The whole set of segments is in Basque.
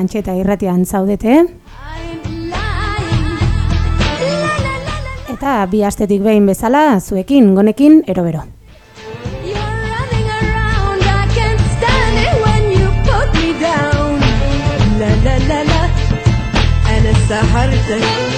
Antxeta irratian zaudete, eta bi astetik behin bezala, zuekin, gonekin, erobero. You're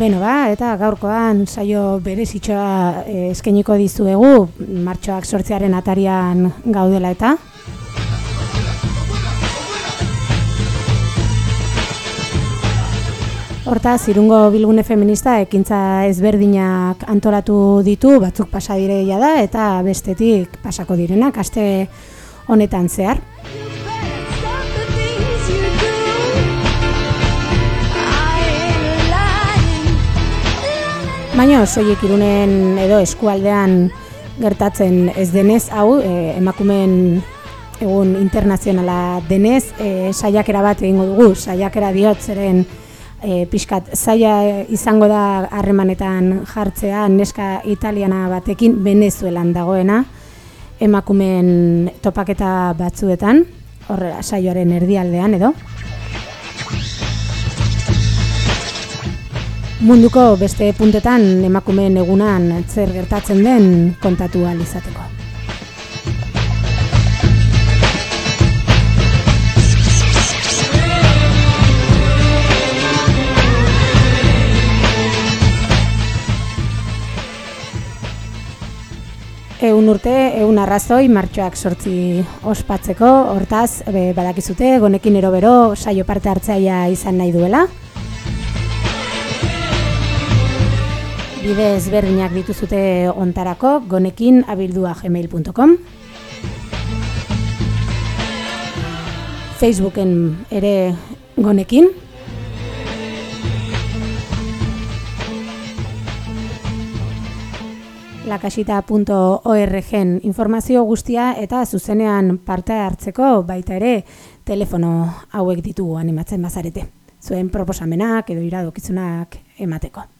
Beno ba, eta gaurkoan saio berezitxoa eh, eskainiko dizuegu, martxoak sortzearen atarian gaudela eta. Hortaz, irungo bilgune feminista ekintza ezberdinak antolatu ditu, batzuk pasa direia da, eta bestetik pasako direnak, aste honetan zehar. Baina soilik irunen edo eskualdean gertatzen ez denez, hau, e, emakumeen egun internazionala denez, e, saiakera bat egingo dugu, saiakera diot zeren e, pixkat zaila izango da harremanetan jartzea neska italiana batekin Venezuelan dagoena, emakumeen topaketa batzuetan, horrela saioaren erdialdean edo. Munduko beste puntetan emakumeen egunan zer gertatzen den kontatu izateko. Egun urte, egun arrazoi, martxoak sortzi ospatzeko, hortaz, be, badakizute, gonekin erobero saio parte hartzaia izan nahi duela. Bide ezberdinak dituzute ontarako, gonekin abildua gmail.com. Facebooken ere gonekin. lakasita.orgen informazio guztia eta zuzenean parte hartzeko baita ere telefono hauek ditugu animatzen bazarete. Zuen proposamenak edo iradokizunak emateko.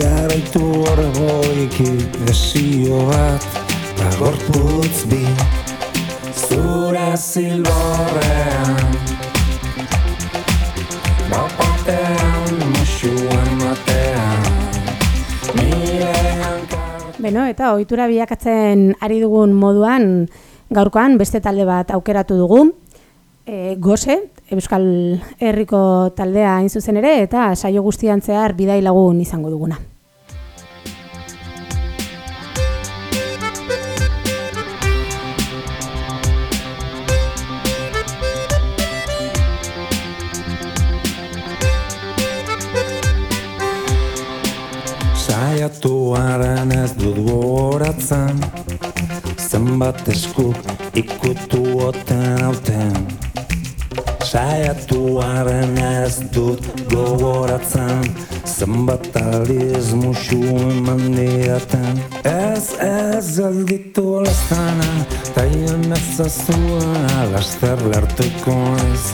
Eurtzi Araitu horregoik desio bat Bagorputz bi Zure zilborrean Bapatean musu ematean Nire hankar Beno, eta ohitura bilakatzen ari dugun moduan gaurkoan beste talde bat aukeratu dugu. E, Gose, Euskal Herriko taldea hain zuzen ere eta saio guztian zehar bidai lagun izango duguna. Saiatuaren ez dut gogoratzen Zenbat esku ikutu oten hauten Saiatuaren ez dut gogoratzen Zenbat aldiz musu eman diaten Ez ez gelditu lezana Taien ez azuena Laster lertuko ez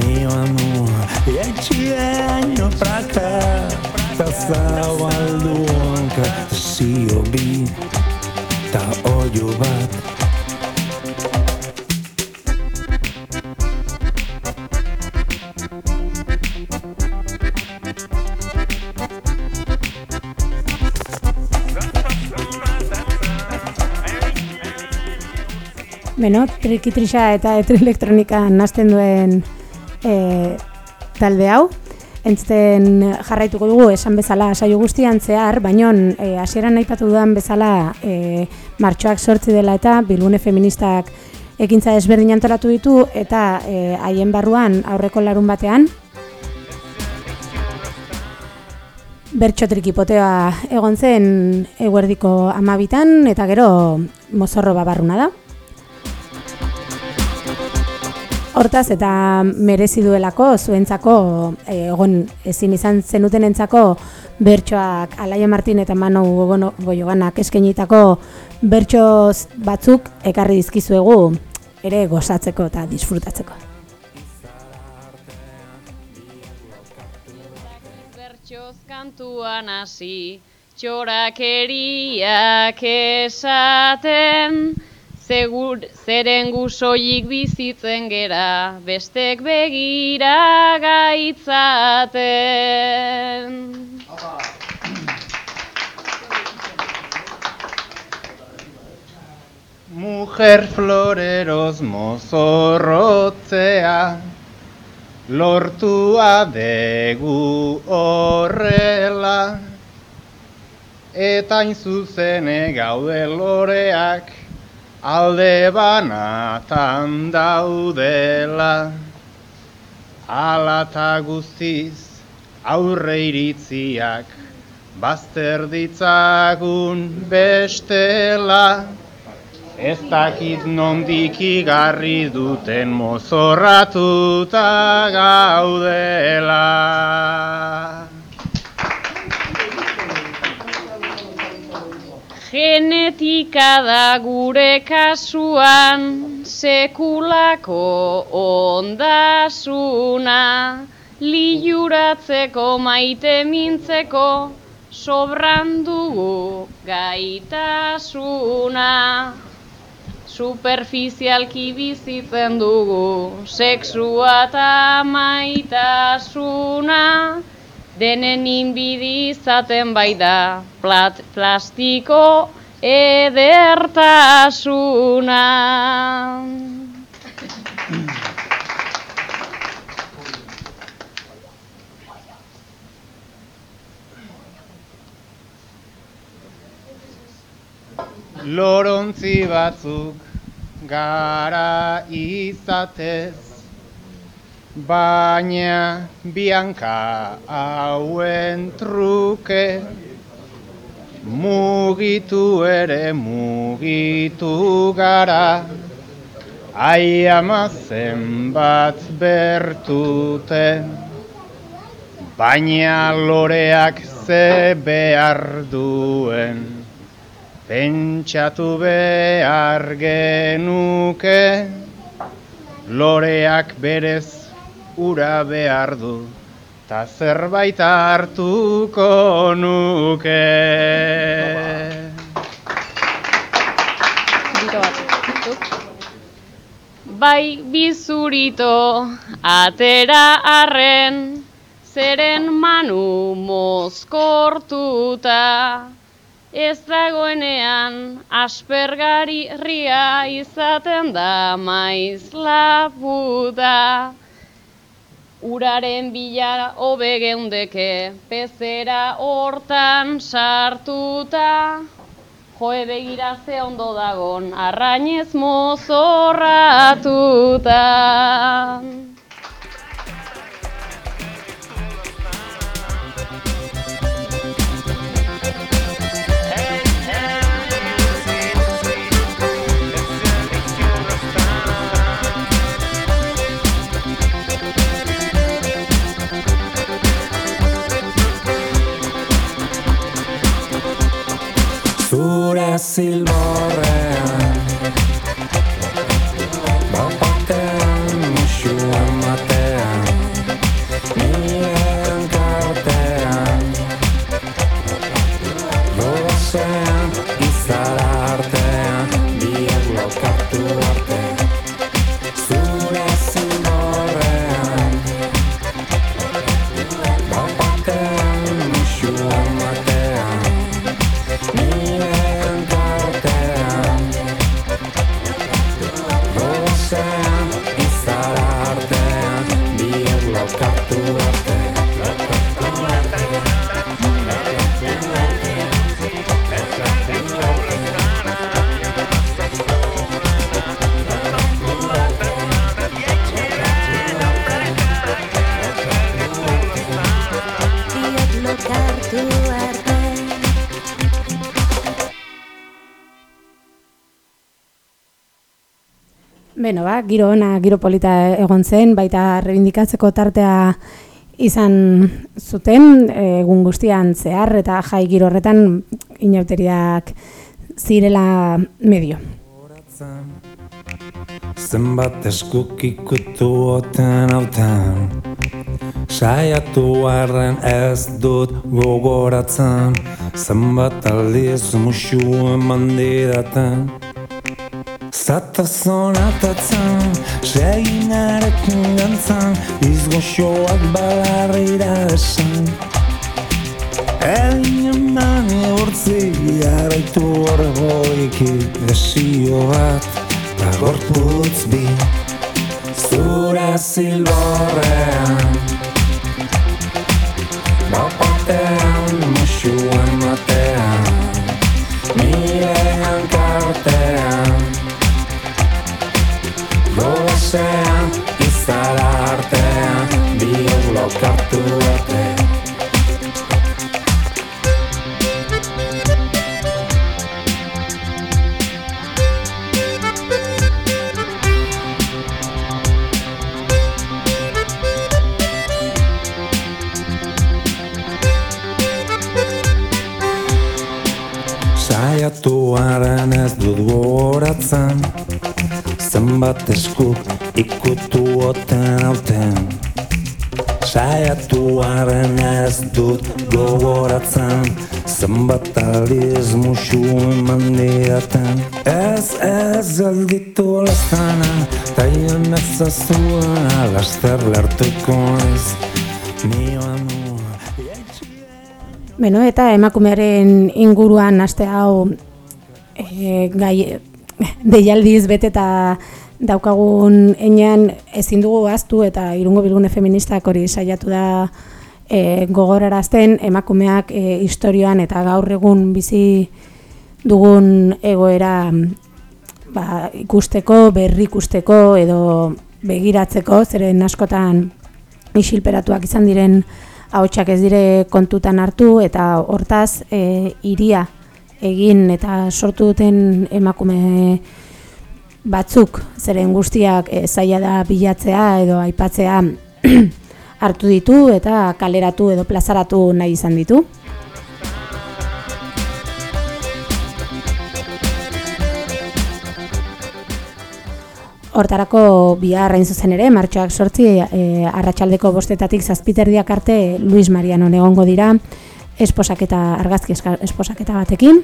Nioa nua Etxieaino praka Ta zabalduanka Zio bi Ta oio bat Beno, trikitrisa eta elektronika nazten duen e, talde hau. Entzten jarraituko dugu esan bezala saio guztian zehar, baino e, hasieran aipatu dudan bezala e, martxoak sortzi dela eta bilgune feministak ekintza desberdin antolatu ditu eta e, haien barruan aurreko larun batean bertso trikipotea egon zen eguerdiko amabitan eta gero mozorro babarruna da. Hortaz eta merezi duelako zuentzako eh, egon ezin izan zenutenentzako bertsoak Alaia Martin eta Manu Gogono- Goioganak eskenitako bertso batzuk ekarri dizkizuegu ere gozatzeko eta disfrutatzeko. Bertxoz kantuan hasi, txorakeriak esaten, Segur, zeren gusoik bizitzen gera, bestek begira gaitzaten. Mujer floreroz mozorrotzea, lortua degu horrela, eta hain zuzene gaude loreak, alde banatan daudela. Ala eta guztiz aurre iritziak, bazter ditzagun bestela. Ez dakit nondik igarri duten mozorratuta gaudela. Genetika da gure kasuan, sekulako ondasuna, liuratzeko maite mintzeko, sobran dugu gaitasuna. Superficialki bizitzen dugu, sexua eta maitasuna, denen inbidi izaten bai da, plat, plastiko edertasuna. Lorontzi batzuk gara izatez, baina bianka hauen truke, mugitu ere mugitu gara, ai ama zenbat bertute, baina loreak ze behar duen. Pentsatu behar genuke, loreak berez ura behar du, ta zerbait hartuko nuke. Bai bizurito atera arren, zeren manu mozkortuta. Ez dagoenean aspergari ria izaten da maiz laputa. Uraren bila hobe geundeke, pezera hortan sartuta. Joe begira ze ondo dagon, arrainez mozorratuta. Zure zilborrean Beno, ba, giro ona, giro polita egon zen, baita rebindikatzeko tartea izan zuten, egun guztian zehar eta jai giro horretan inauteriak zirela medio. Zenbat eskuk ikutu oten hautan Saiatu arren ez dut gogoratzen Zenbat aldiz musu eman didaten Zatazon atatzen, segin arekin gantzan Izgoxoak balarrira esan Egin eman urtzi jarraitu orgoiki desio bat Da gorputz bi Zure zilborrean Gogozean izara artean Biok lokartu arte. Saiatu haren ez dut gogoratzen Zenbat esku ikutu oten hauten Saiatu haren ez dut gogoratzen Zenbat aldiz musu eman diaten Ez ez gelditu lezana Taien ez azuena Laster lertuko ez Nioan Beno, eta emakumearen inguruan aste hau e, gai, deialdiz beteta daukagun enean ezin dugu aztu eta irungo bilgune feministak hori saiatu da e, gogorarazten emakumeak e, historioan eta gaur egun bizi dugun egoera ba, ikusteko, berri ikusteko edo begiratzeko, zeren askotan isilperatuak izan diren ahotsak ez dire kontutan hartu eta hortaz e, iria egin eta sortu duten emakume batzuk zeren guztiak e, zaila da bilatzea edo aipatzea hartu ditu eta kaleratu edo plazaratu nahi izan ditu. Hortarako bihar hain zuzen ere, martxoak sortzi, e, arratsaldeko bostetatik zazpiterdiak arte Luis Mariano egongo dira, esposaketa, argazki eska- esposaketa batekin.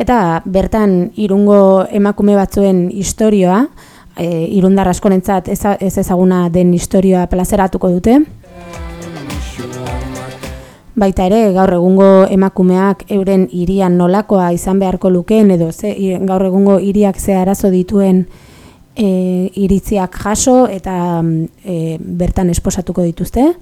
Eta bertan irungo emakume batzuen historioa, e, irundar askonentzat ez, ez ezaguna den historioa plazeratuko dute. Baita ere, gaur egungo emakumeak euren hirian nolakoa izan beharko lukeen edo ze, gaur egungo hiriak ze arazo dituen e, iritziak jaso eta e, bertan esposatuko dituzte.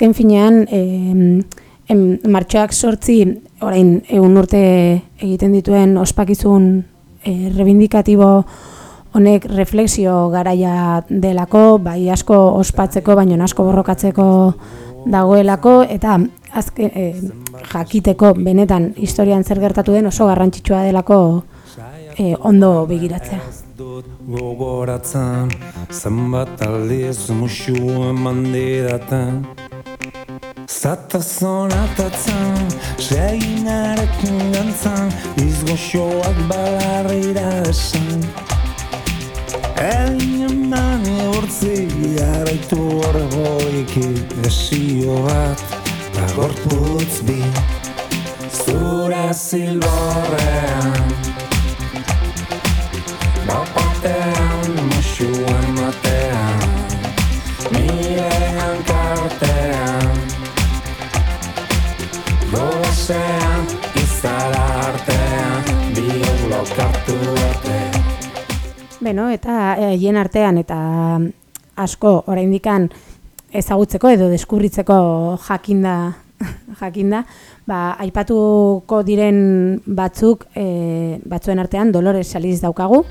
Azken finean, em, em, martxoak sortzi, orain egun urte egiten dituen ospakizun e, rebindikatibo honek refleksio garaia delako, bai asko ospatzeko, baino asko borrokatzeko dagoelako, eta azken, e, jakiteko benetan historian zer gertatu den oso garrantzitsua delako e, ondo begiratzea. gogoratzen Zenbat aldiz musu eman didaten Zatazon atatzen, seginarekin gantzan Izgoxoak balarrira esan Egin eman eurtzi, jarraitu orgoiki Desio bat, eta gorputz bi Zure zilborrean Beno, eta eh, hien artean eta asko oraindikan ezagutzeko edo deskubritzeko jakinda jakinda, ba, aipatuko diren batzuk e, batzuen artean Dolores Saliz daukagu.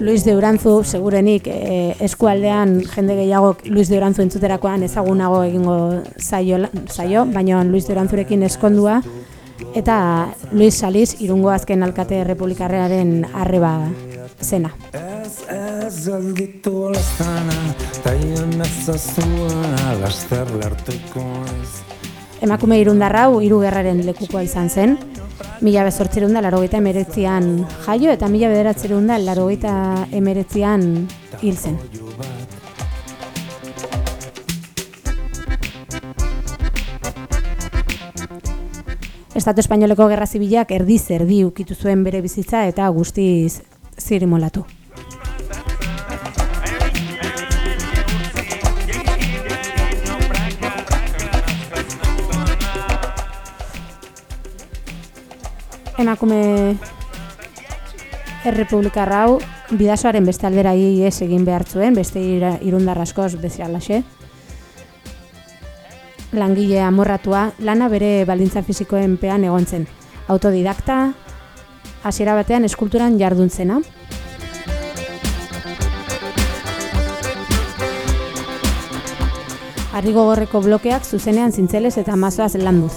Luis de Urantzu, segurenik e, eskualdean jende gehiago Luis de Urantzu entzuterakoan ezagunago egingo zaio, zaio baina Luis de Urantzurekin eskondua eta Luis Saliz irungo azken alkate republikarrearen arreba zena. Ez ez lastana Taien ez Laster ez Emakume irundarrau hiru gerraren lekukoa izan zen. Mila bezortzerun da larogeita emeretzian jaio eta mila bederatzerun da larogeita emeretzian hil zen. Estatu Espainoleko Gerra Zibilak erdi ukitu zuen bere bizitza eta guztiz zirimolatu. emakume errepublikarra hau bidasoaren beste aldera ies egin behar zuen, beste irundar askoz bezalaxe. Langile amorratua, lana bere baldintza fisikoen pean egon zen. Autodidakta, hasiera batean eskulturan jardun zena. Harri gogorreko blokeak zuzenean zintzelez eta mazoaz landuz.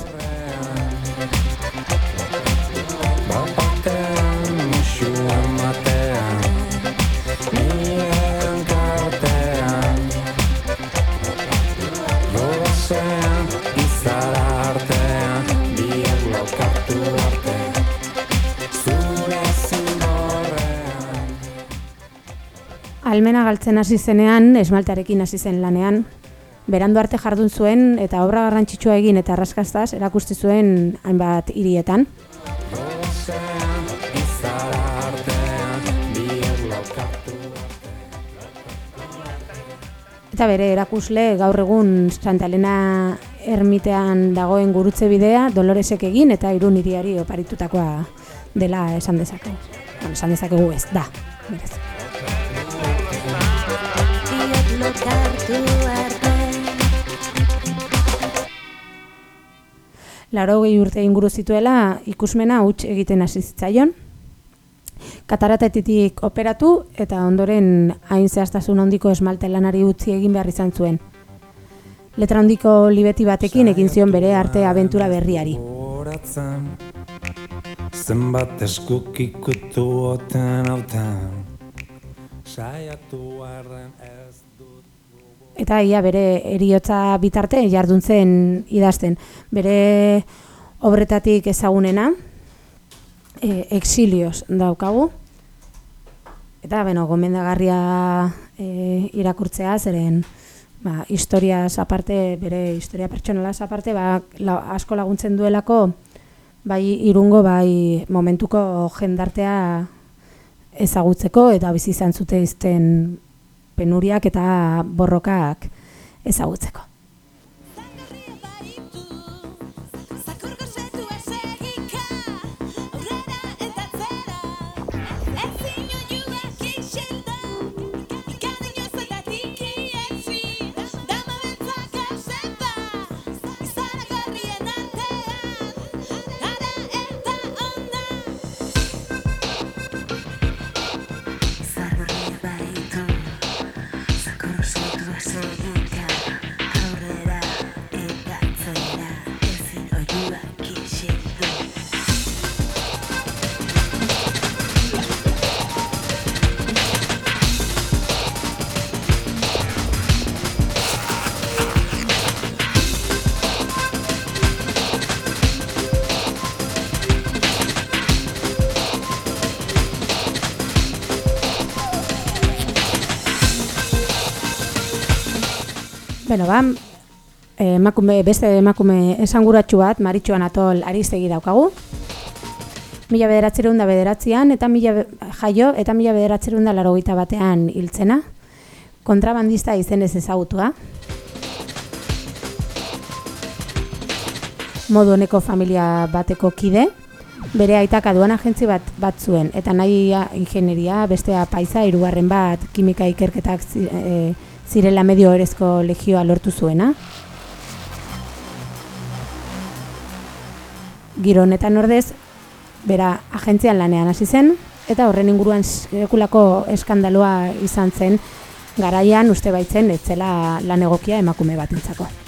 Almena galtzen hasi zenean, esmaltarekin hasi zen lanean. Berandu arte jardun zuen eta obra garrantzitsua egin eta arraskastaz erakusti zuen hainbat hirietan. Eta bere erakusle gaur egun Santa Elena ermitean dagoen gurutze bidea Doloresek egin eta irun hiriari oparitutakoa dela esan dezakegu. Bueno, esan dezakegu ez, da. Berez. Lokartu arte Laurogei urte inguru zituela ikusmena huts egiten hasi zitzaion. Kataratetik operatu eta ondoren hain zehaztasun handiko esmalte lanari utzi egin behar izan zuen. Letra handiko libeti batekin egin zion bere arte abentura berriari. Zenbat eskuk ikutu oten hautan Saiatu arren eta ia bere eriotza bitarte jardun zen idazten. Bere obretatik ezagunena, e, exilios daukagu, eta beno, gomendagarria e, irakurtzea, zeren ba, historiaz aparte, bere historia pertsonalaz aparte, ba, la, asko laguntzen duelako, bai irungo, bai momentuko jendartea ezagutzeko, eta bizi izan zute izten penuriak eta borrokak ezagutzeko. Beno, ba, emakume, beste emakume esanguratsu bat, Maritxuan Atol Arizegi daukagu. Mila bederatzerun da bederatzean, eta mila jaio, eta mila bederatzerun da larogeita batean hiltzena. Kontrabandista izenez ezagutua. Modu honeko familia bateko kide. Bere aitak aduan agentzi bat bat zuen, eta nahi ingenieria, bestea paisa, hirugarren bat kimika ikerketak eh, zirela medio erezko legioa lortu zuena. Giro honetan ordez, bera agentzian lanean hasi zen, eta horren inguruan sekulako eskandalua izan zen, garaian uste baitzen etzela lan egokia emakume batentzako.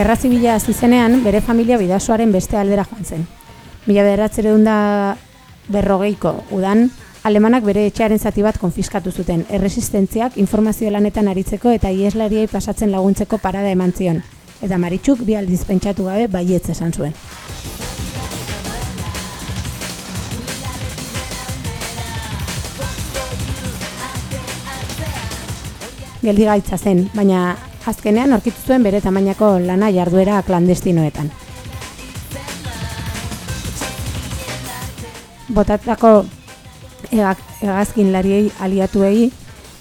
Gerra zibila hasi bere familia bidasoaren beste aldera joan zen. Mila bederatzereun da berrogeiko udan, alemanak bere etxearen zati bat konfiskatu zuten, erresistentziak informazio lanetan aritzeko eta ieslariei pasatzen laguntzeko parada eman zion. Eta Maritxuk bi aldiz pentsatu gabe baietz esan zuen. Geldigaitza zen, baina azkenean aurkitu zuen bere tamainako lana jarduera klandestinoetan. Botatako hegak- hegazkin lariei aliatuei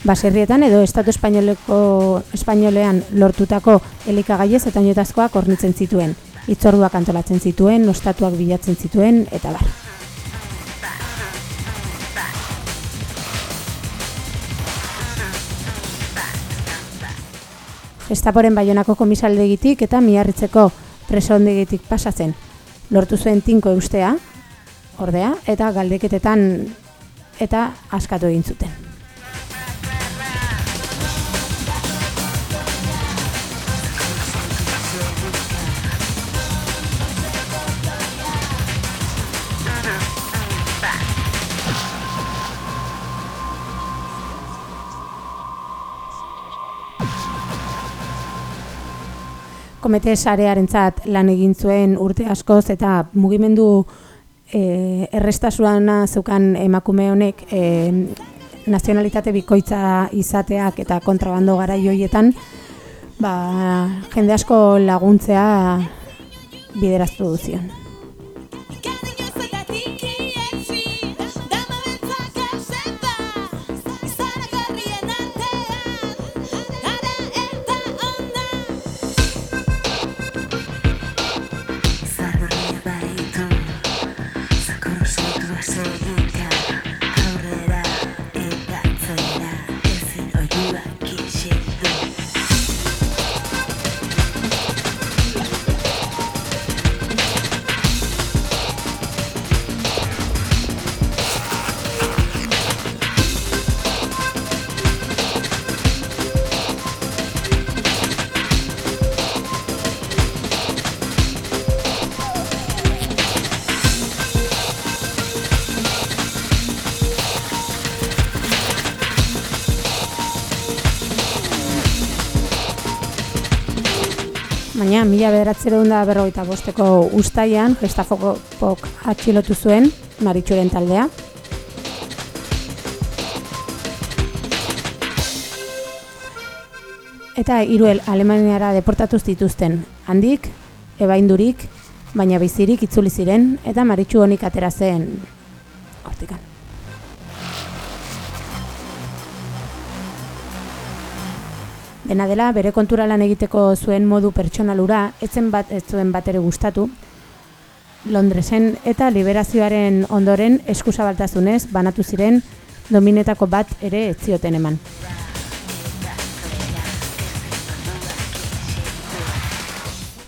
baserrietan edo Estatu Espainoleko Espainolean lortutako elikagaiez eta oinetazkoak hornitzen zituen. Itzorduak antolatzen zituen, ostatuak bilatzen zituen, eta bar. Gestaporen Baionako komisaldegitik eta miarritzeko presondegitik pasatzen. Lortu zuen tinko eustea, ordea, eta galdeketetan eta askatu egin zuten. Komete sarearentzat lan egin zuen urte askoz eta mugimendu e, errestasuana zeukan emakume honek e, nazionalitate bikoitza izateak eta kontrabando garai hoietan ba, jende asko laguntzea bideraztu duzion. Mila bederatzeron da berrogeita bosteko ustaian Gestafokok atxilotu zuen Maritxuren taldea. Eta hiruel Alemaniara deportatu zituzten. Handik, ebaindurik, baina bizirik itzuli ziren eta Maritxu honik atera zen hortikan. Dena dela, bere kontura lan egiteko zuen modu pertsonalura, etzen bat ez zuen bat ere gustatu, Londresen eta liberazioaren ondoren eskuzabaltasunez banatu ziren dominetako bat ere ez zioten eman.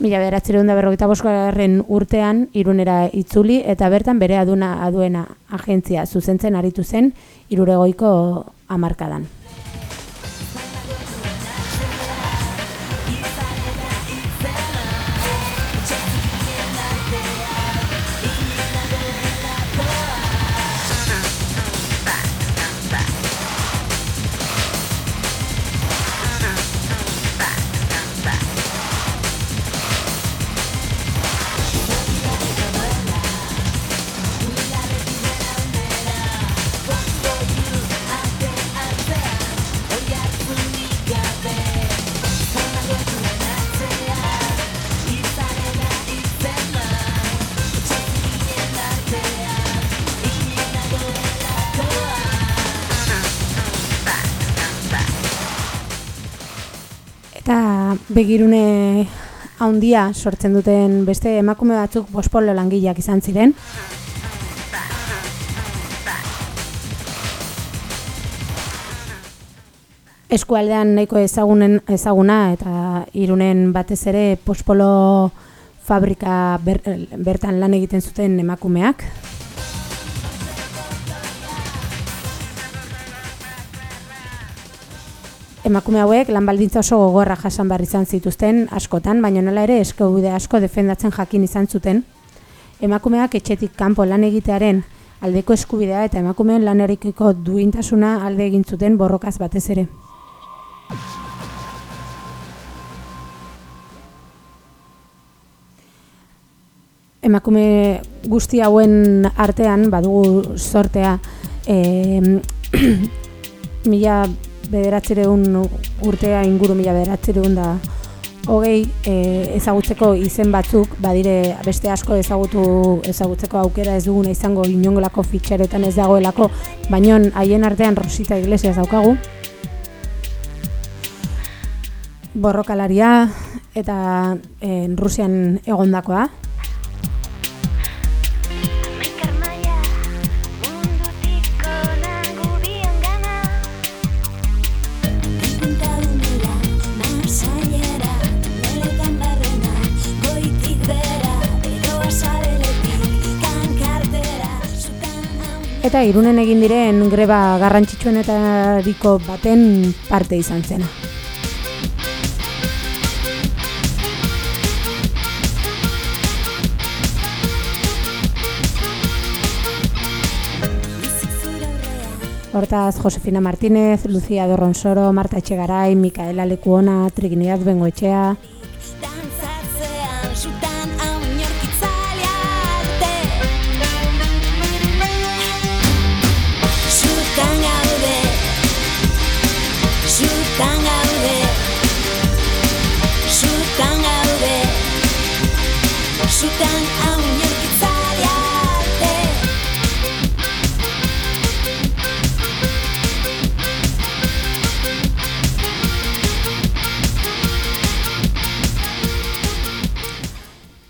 Mila bederatzireun da berrogeita bosgarren urtean irunera itzuli eta bertan bere aduna aduena agentzia zuzentzen aritu zen iruregoiko amarkadan. Begirune handia sortzen duten beste emakume batzuk bospolo langileak izan ziren. Eskualdean nahiko ezagunen ezaguna eta irunen batez ere pospolo fabrika ber, bertan lan egiten zuten emakumeak. Emakume hauek lan baldintza oso gogorra jasan behar izan zituzten askotan, baina nola ere eskubide asko defendatzen jakin izan zuten. Emakumeak etxetik kanpo lan egitearen aldeko eskubidea eta emakumeen lanerekiko duintasuna alde egin zuten borrokaz batez ere. Emakume guzti hauen artean badugu sortea e, mila bederatzireun urtea inguru mila bederatzireun da hogei e, ezagutzeko izen batzuk, badire beste asko ezagutu ezagutzeko aukera ez duguna izango inongolako fitxeretan ez dagoelako, baino haien artean Rosita Iglesias daukagu. Borrokalaria eta e, Rusian egondakoa. Eta irunen egin diren greba garrantzitsuenetariko baten parte izan zena. Hortaz, Josefina Martínez, Lucía Dorronsoro, Marta Etxegaray, Mikaela Lekuona, Trinidad Bengoetxea, Zutan hau inorkitzalea arte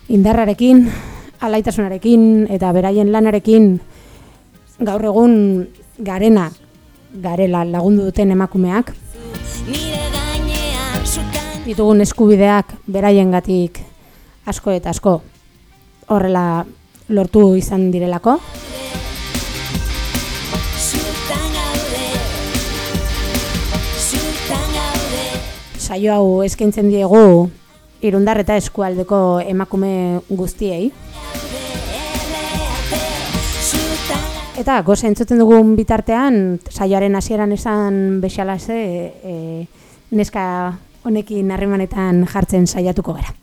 indarrarekin, alaitasunarekin eta beraien lanarekin gaur egun garena garela lagundu duten emakumeak. Ditugun eskubideak beraiengatik asko eta asko horrela lortu izan direlako. Saio hau eskaintzen diegu irundar eta eskualdeko emakume guztiei. Eta goza entzuten dugun bitartean, saioaren hasieran esan bexalase e, neska honekin harremanetan jartzen saiatuko gara.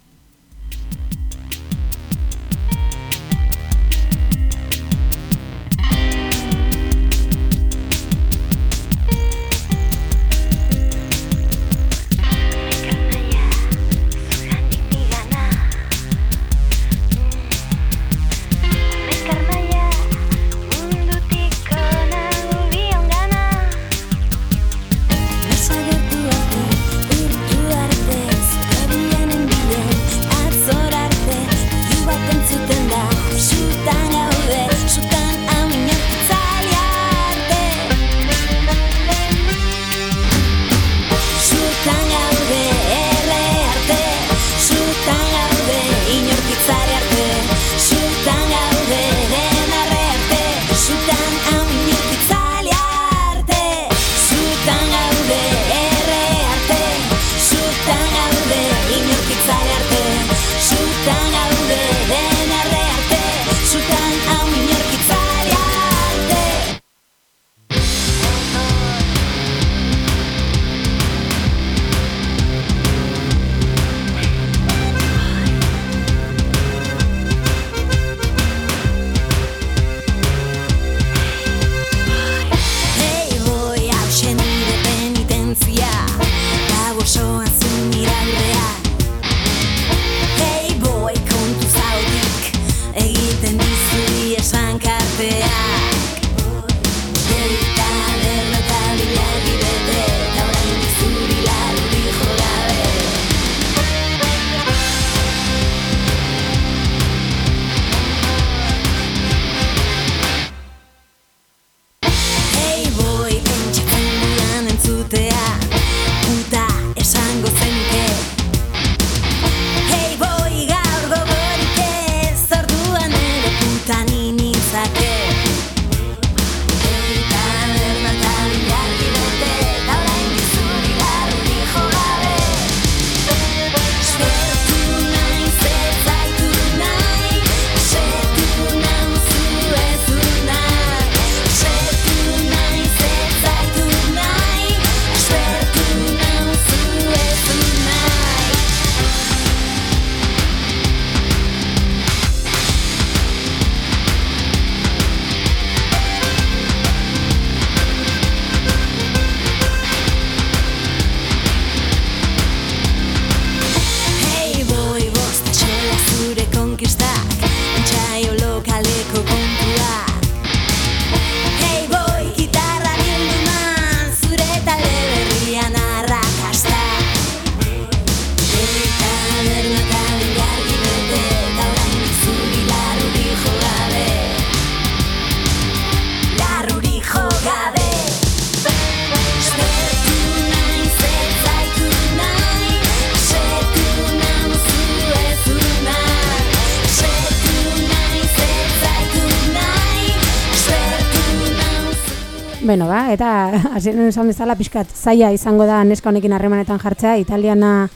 Hasieran esan bezala pixkat zaila izango da neska honekin harremanetan jartzea italiana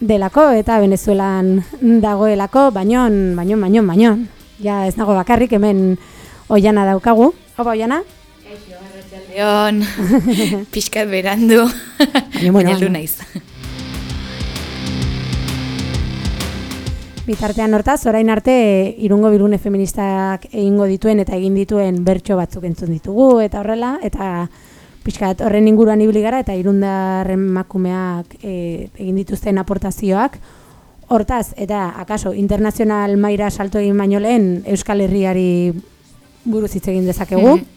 delako eta Venezuelan dagoelako, bainon, bainon, bainon, bainon. Ja ez nago bakarrik hemen oiana daukagu. Opa, oiana? Leon, pixkat berandu, Baina, bueno, baina lu baina. naiz. Bitartean hortaz, orain arte irungo bilgune feministak egingo dituen eta egin dituen bertso batzuk entzun ditugu eta horrela, eta pixkat horren inguruan ibili gara eta irundarren makumeak e, egin dituzten aportazioak. Hortaz, eta akaso internazional maira salto egin baino lehen Euskal Herriari buruz hitz egin dezakegu. Mhm.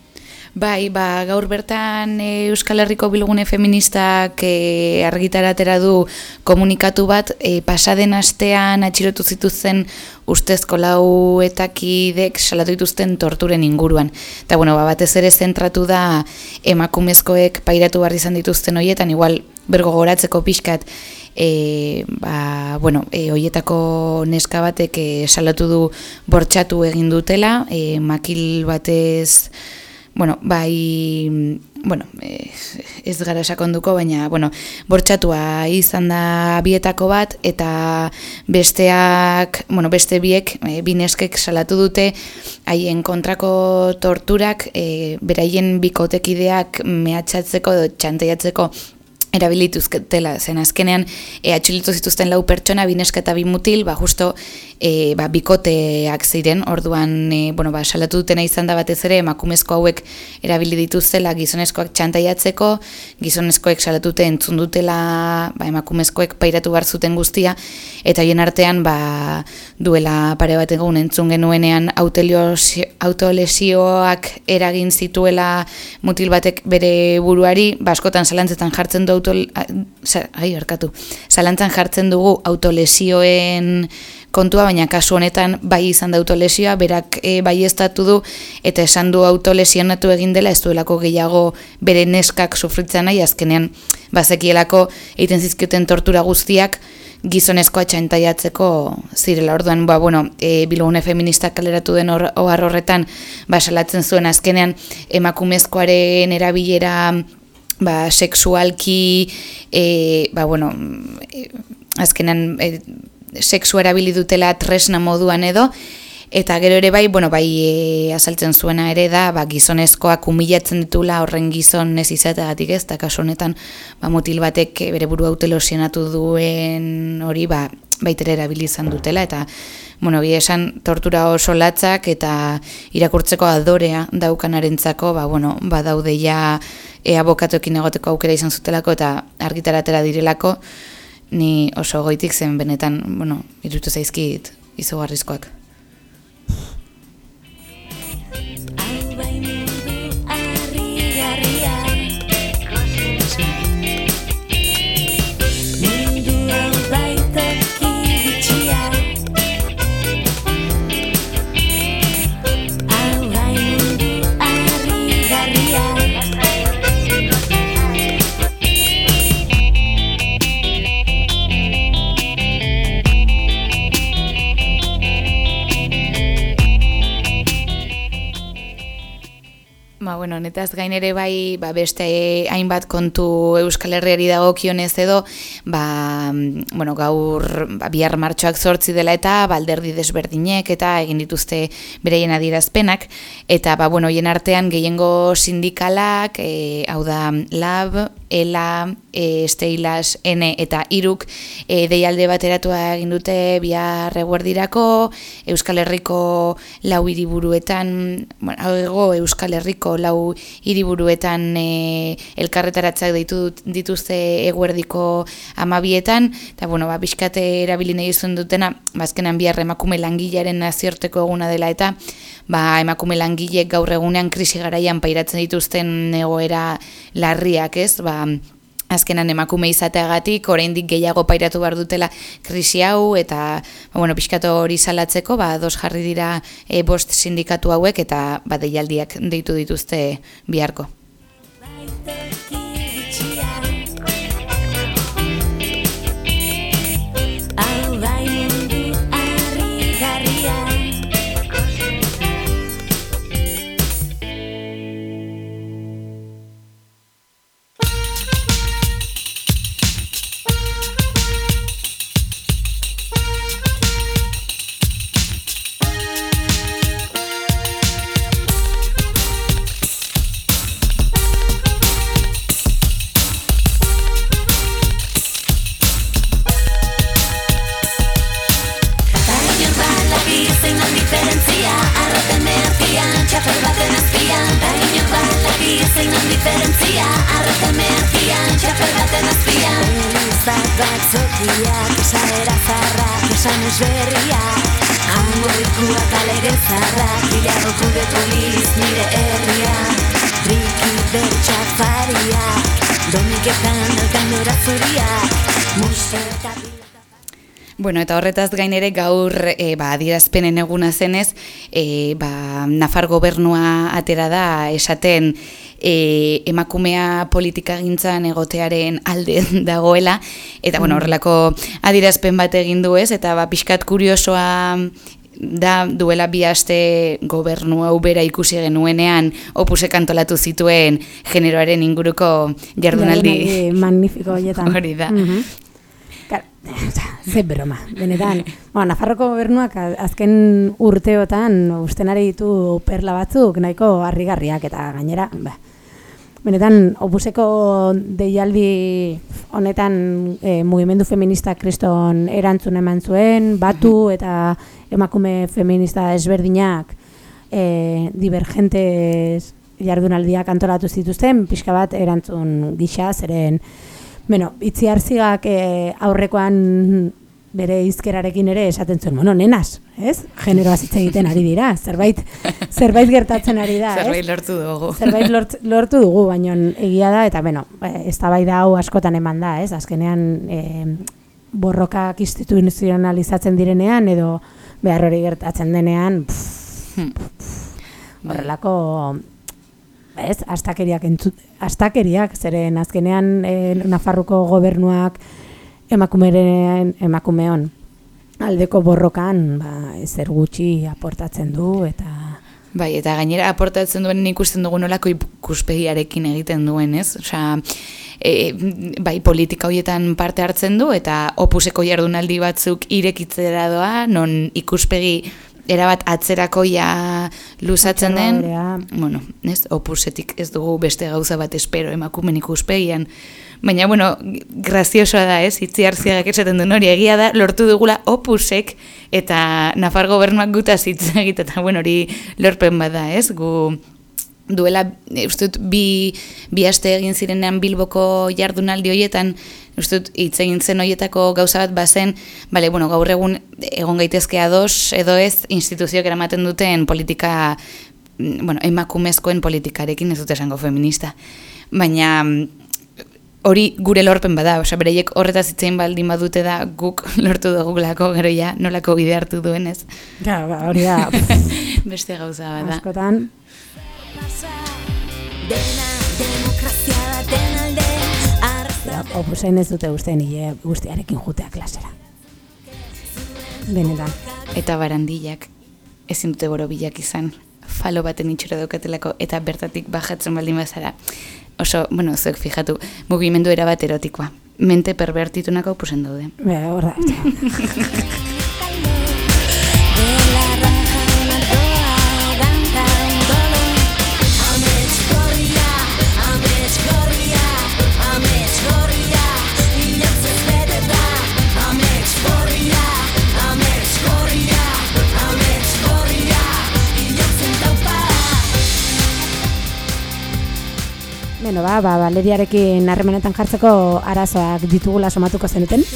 Bai, ba, gaur bertan e, Euskal Herriko bilgune feministak e, argitaratera du komunikatu bat, e, pasaden astean atxilotu zituzten ustezko lau etakidek salatu dituzten torturen inguruan. Eta bueno, ba, batez ere zentratu da emakumezkoek pairatu behar izan dituzten hoietan, igual bergo goratzeko pixkat, e, ba, bueno, e, hoietako neska batek e, salatu du bortxatu egin dutela, e, makil batez bueno, bai, bueno, eh, ez gara sakonduko, baina, bueno, bortxatua izan da bietako bat, eta besteak, bueno, beste biek, e, bineskek salatu dute, haien kontrako torturak, e, beraien bikotekideak mehatxatzeko, edo txanteiatzeko, erabilituzketela, zen azkenean e, atxilitu zituzten lau pertsona, bineska eta bi mutil, ba, justo e, ba, bikoteak ziren, orduan, e, bueno, ba, salatu dutena izan da batez ere, emakumezko hauek erabili dituztela gizonezkoak txantaiatzeko, gizonezkoek salatute entzun dutela ba, emakumezkoek pairatu behar zuten guztia, eta hoien artean ba, duela pare bat egun entzun genuenean autolesio- autolesioak eragin zituela mutil batek bere buruari, ba, askotan zalantzetan jartzen du autol... a- za- Ai, barkatu. Zalantzan jartzen dugu autolesioen kontua, baina kasu honetan bai izan da autolesioa, berak e, bai du eta esan du autolesionatu egin dela, ez duelako gehiago bere neskak sufritzen nahi, azkenean bazekielako egiten zizkioten tortura guztiak, gizonezkoa txantaiatzeko zirela. Orduan, ba, bueno, e, bilgune feministak kaleratu den hor, ohar horretan, ba, salatzen zuen azkenean emakumezkoaren erabilera ba, sexualki, e, ba, bueno, e, azkenan e, sexu erabili dutela tresna moduan edo, eta gero ere bai, bueno, bai e, azaltzen zuena ere da, ba, gizonezkoak humilatzen ditula horren gizon ez izateagatik ez, eta kasu honetan, ba, mutil batek e, bere buru autolesionatu duen hori, ba, baitere erabili izan dutela, eta bueno, bi esan tortura oso latzak eta irakurtzeko adorea daukanarentzako, ba, bueno, ba daude ja e, abokatoekin egoteko aukera izan zutelako eta argitaratera direlako, ni oso goitik zen benetan, bueno, irutu zaizkit izugarrizkoak. Bueno, honetaz gain ere bai, ba, beste hainbat kontu Euskal Herriari dagokionez edo, ba, bueno, gaur ba, bihar martxoak zortzi dela eta balderdi desberdinek eta egin dituzte bereien adierazpenak, eta, ba, bueno, hien artean gehiengo sindikalak, e, hau da, lab, ela, e, steilas, n eta iruk, e, deialde bateratua egin dute bihar eguerdirako, Euskal Herriko lau hiriburuetan, bueno, hau Euskal Herriko lau hiriburuetan e, elkarretaratzak deitu dituzte eguerdiko amabietan, eta bueno, ba, pixkate erabili nahi izan dutena, bazkenan bihar emakume langilaren nazioarteko eguna dela eta ba, emakume langilek gaur egunean krisi garaian pairatzen dituzten egoera larriak, ez? Ba, azkenan emakume izateagatik oraindik gehiago pairatu behar dutela krisi hau eta ba, bueno, pixkatu hori salatzeko ba, dos jarri dira e, bost sindikatu hauek eta ba, deialdiak deitu dituzte biharko. Eta horretaz gain ere gaur e, ba, adierazpenen eguna zenez, e, ba, Nafar gobernua atera da esaten e, emakumea politika gintzan egotearen alde dagoela, eta bueno, horrelako adierazpen bat egin du ez, eta ba, pixkat kuriosoa da duela bi aste gobernu hau bera ikusi genuenean opusek antolatu zituen generoaren inguruko jardunaldi. Magnifiko horietan. Hori da. Mhm. Kar, ze broma, benetan. Bueno, Nafarroko gobernuak azken urteotan usten ari ditu perla batzuk nahiko harrigarriak eta gainera, ba, benetan opuseko deialdi honetan e, mugimendu feminista kriston erantzun eman zuen, batu eta emakume feminista ezberdinak e, divergentes jardunaldiak antolatu zituzten, pixka bat erantzun gisa, zeren Bueno, itzi harzigak e, aurrekoan bere izkerarekin ere esaten zuen, bueno, nenas, ez? Generoaz hitz egiten ari dira, zerbait, zerbait gertatzen ari da, Zerbait ez? lortu dugu. Zerbait lort, lortu dugu, baina egia da, eta bueno, ez da hau askotan eman da, ez? Azkenean e, borrokak instituzionalizatzen direnean, edo behar hori gertatzen denean, pff, Hmm. horrelako ez, astakeriak entzut, astakeriak, zeren azkenean e, Nafarroko gobernuak emakumeren emakumeon aldeko borrokan ba, ezer gutxi aportatzen du eta Bai, eta gainera aportatzen duen ikusten dugu nolako ikuspegiarekin egiten duen, ez? Osea, e, bai, politika horietan parte hartzen du, eta opuseko jardunaldi batzuk irekitzera doa, non ikuspegi erabat atzerakoia luzatzen den, bueno, ez, opusetik ez dugu beste gauza bat espero emakumen ikuspegian, baina, bueno, graziosoa da, ez, itzi hartziagak esaten duen hori, egia da, lortu dugula opusek, eta Nafar gobernuak gutaz hitz egite, eta, bueno, hori lorpen bada, ez, gu duela, e, uste dut, bi, bi aste egin zirenean Bilboko jardunaldi hoietan, uste dut, hitz egin zen hoietako gauza bat bazen, bale, bueno, gaur egun egon gaitezke ados edo ez instituzioak eramaten duten politika, mm, bueno, emakumezkoen politikarekin ez dut esango feminista. Baina mm, hori gure lorpen bada, osea, bereiek horretaz hitzein baldin badute da guk lortu dugulako gero ja nolako bide hartu duenez. ja, ba, hori da Beste gauza bada. askotan Dena ja, opusen ez dute uste nire guztiarekin jutea klasera. Benetan. Eta barandillak ezin dute borobilak izan falo baten itxura daukatelako eta bertatik bajatzen baldin bazara. Oso, bueno, zuek fijatu, mugimendu erabat erotikoa. Mente pervertitunako opusen daude. Be, hor da. Beno, ba, ba, Valeriarekin harremanetan jartzeko arazoak ditugula somatuko zenuten.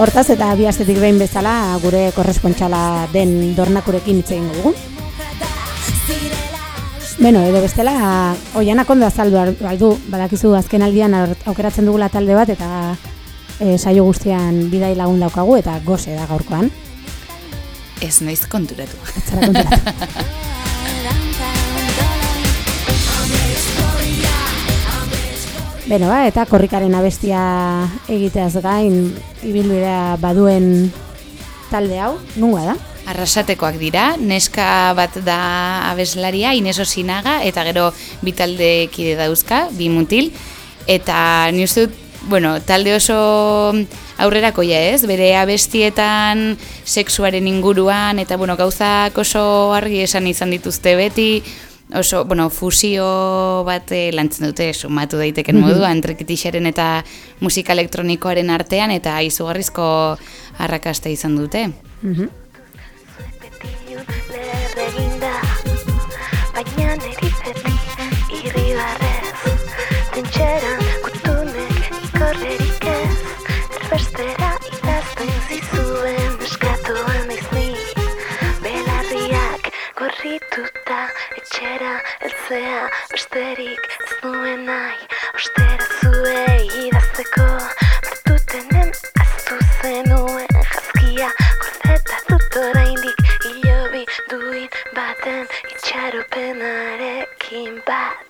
Hortaz eta bi astetik behin bezala gure korrespontxala den dornakurekin hitz egingo dugu. Beno, edo bestela, oianak ondo azaldu aldu, badakizu azken aldian aukeratzen dugula talde bat eta e, saio guztian bidai lagun daukagu eta goze da gaurkoan. Ez naiz konturatu. Ez zara konturatu. Beno, ba, eta korrikaren abestia egiteaz gain ibilbidea baduen talde hau, nunga da? Arrasatekoak dira, neska bat da abeslaria, Ineso Sinaga, eta gero bi talde kide dauzka, bi mutil, eta ni uste dut, bueno, talde oso aurrerakoia ez, bere abestietan sexuaren inguruan, eta bueno, gauzak oso argi esan izan dituzte beti, oso, bueno, fusio bat eh, lantzen dute, sumatu daiteken moduan, trikitixaren eta musika elektronikoaren artean, eta izugarrizko arrakasta izan dute. Mhm. Lerreginda, eltzea besterik ez nuen nahi Ostera zuei idazteko Bertutenen aztu zenuen jazkia Gordeta dut oraindik hilobi duin baten itxaropenarekin bat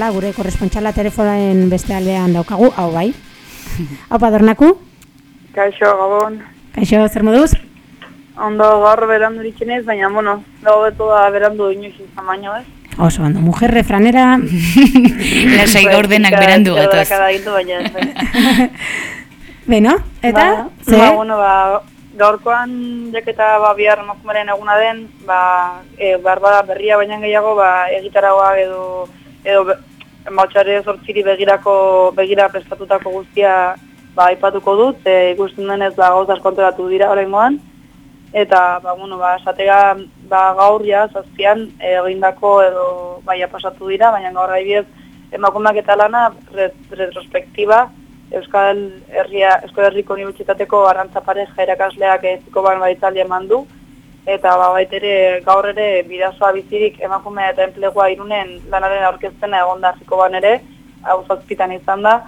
bezala gure korrespontxala telefonen beste aldean daukagu, hau bai. Hau padornaku, Kaixo, gabon. kaixo, zer moduz? Ondo gaur berandu ez, baina, bueno, dago beto da berandu inoiz izan baino, ez? Oso, ondo, mujer refranera, Lasai gaur denak berandu gatoz. Baina, bai. beno, eta, ba, ze, ba, bueno, ba, gaurkoan jaketa ba, bihar emakumeren eguna den, ba, e, behar bada berria baina gehiago, ba, egitaragoa edo, edo mautxare zortziri begirako, begira prestatutako guztia ba, aipatuko dut, e, ikusten denez ba, gauzaz konturatu dira oraingoan, eta ba, bueno, ba, esatega ba, gaur ja, zazpian egindako edo baia pasatu dira, baina gaur adibidez emakumeak eta lana ret, retrospektiba Euskal Herria, Euskal Herriko Unibertsitateko arrantza pareja erakasleak eziko ban baitzaldi eman du, eta ba, bait ere gaur ere bidazoa bizirik emakume eta enplegua irunen lanaren aurkezpena egon da ban ere, hau zazpitan izan da,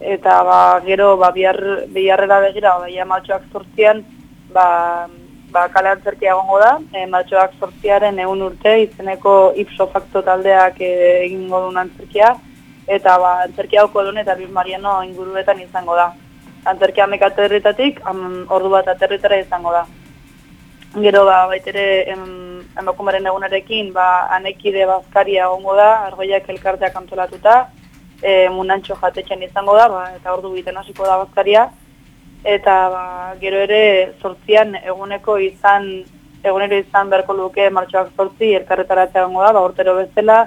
eta ba, gero ba, bihar, biharrera begira, ba, ja maltxoak zortzian, ba, ba, kale antzerkia egongo da, e, maltxoak zortziaren egun urte izeneko ipso facto taldeak e, egingo duen antzerkia, eta ba, antzerkia hauko duen eta Luis Mariano inguruetan izango da. Antzerkia amek aterritatik, am, ordu bat aterritara izango da. Gero ba, baitere em, emakumeren egunarekin, ba, anekide bazkaria egongo da, argoiak elkarteak antolatuta, e, munantxo jatetxen izango da, ba, eta ordu biten hasiko da bazkaria, eta ba, gero ere zortzian eguneko izan egunero izan beharko luke martxoak zortzi elkarretaratzea egongo da, ba, urtero bezala,